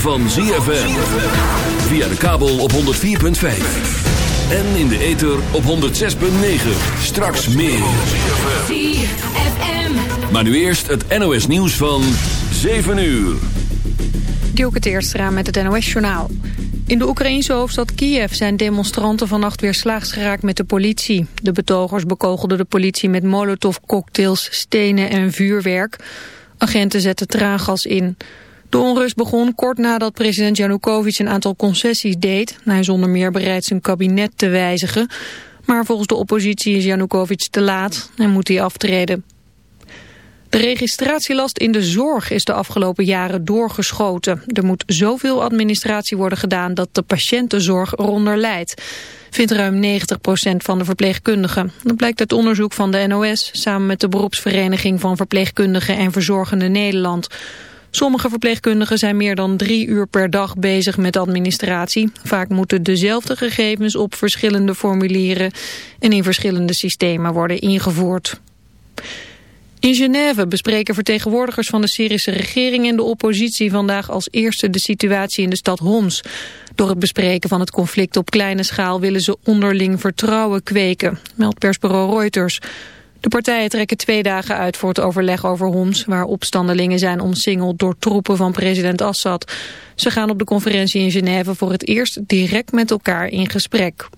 van ZFM. Via de kabel op 104.5. En in de ether op 106.9. Straks meer. ZFM. Maar nu eerst het NOS nieuws van 7 uur. Dielke Teerstra met het NOS-journaal. In de Oekraïense hoofdstad Kiev zijn demonstranten vannacht weer slaags geraakt met de politie. De betogers bekogelden de politie met molotovcocktails, stenen en vuurwerk. Agenten zetten traangas in. De onrust begon kort nadat president Janukovic een aantal concessies deed. Hij is onder meer bereid zijn kabinet te wijzigen. Maar volgens de oppositie is Janukovic te laat en moet hij aftreden. De registratielast in de zorg is de afgelopen jaren doorgeschoten. Er moet zoveel administratie worden gedaan dat de patiëntenzorg eronder leidt. Vindt ruim 90% van de verpleegkundigen. Dat blijkt uit onderzoek van de NOS samen met de beroepsvereniging van verpleegkundigen en verzorgende Nederland. Sommige verpleegkundigen zijn meer dan drie uur per dag bezig met administratie. Vaak moeten dezelfde gegevens op verschillende formulieren en in verschillende systemen worden ingevoerd. In Genève bespreken vertegenwoordigers van de Syrische regering en de oppositie vandaag als eerste de situatie in de stad Homs. Door het bespreken van het conflict op kleine schaal willen ze onderling vertrouwen kweken, meldt persbureau Reuters. De partijen trekken twee dagen uit voor het overleg over Homs, waar opstandelingen zijn omsingeld door troepen van president Assad. Ze gaan op de conferentie in Genève voor het eerst direct met elkaar in gesprek.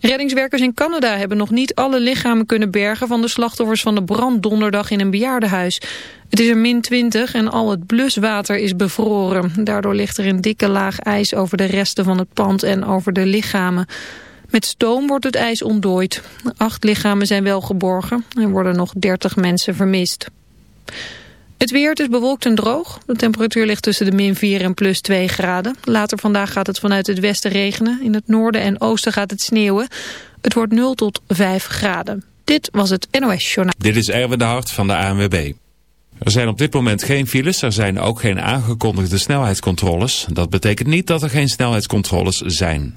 Reddingswerkers in Canada hebben nog niet alle lichamen kunnen bergen van de slachtoffers van de brand donderdag in een bejaardenhuis. Het is er min 20 en al het bluswater is bevroren. Daardoor ligt er een dikke laag ijs over de resten van het pand en over de lichamen. Met stoom wordt het ijs ontdooid. Acht lichamen zijn wel geborgen en worden nog 30 mensen vermist. Het weer, is bewolkt en droog. De temperatuur ligt tussen de min 4 en plus 2 graden. Later vandaag gaat het vanuit het westen regenen. In het noorden en oosten gaat het sneeuwen. Het wordt 0 tot 5 graden. Dit was het NOS Journaal. Dit is Erwin de Hart van de ANWB. Er zijn op dit moment geen files, er zijn ook geen aangekondigde snelheidscontroles. Dat betekent niet dat er geen snelheidscontroles zijn.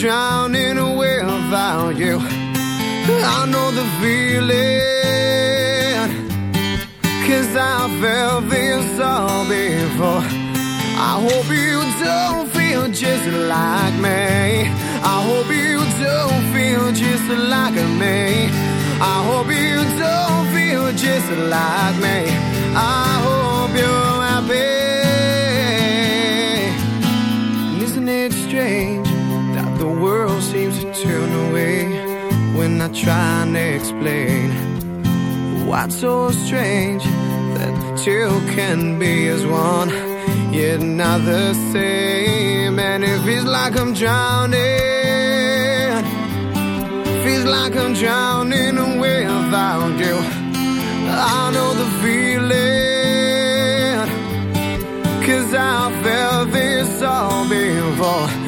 Drowning without you. I know the feeling Cause I felt this all before. I hope you don't feel just like me. I hope you don't feel just like me. I hope you don't feel just like me. I hope you're happy. Isn't it strange world seems to turn away When I try and explain What's so strange that two can be as one, yet not the same. And it feels like I'm drowning, feels like I'm drowning without you. I know the feeling, cause I felt this all before.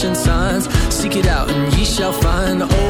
flashing signs. Seek it out and ye shall find. Oh,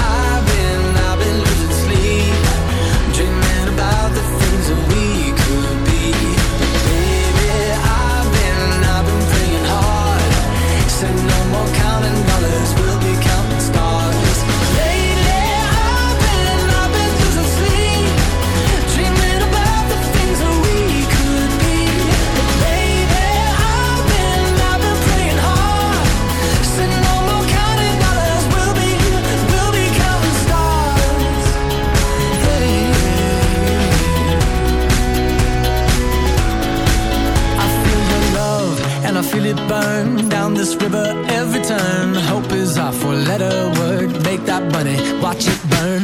burn down this river every turn. Hope is our four letter word. Make that money, watch it burn.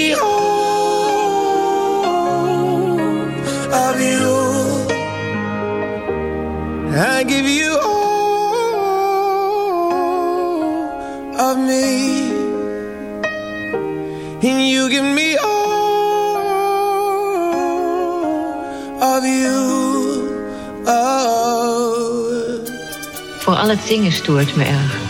alle Dinge stoort me.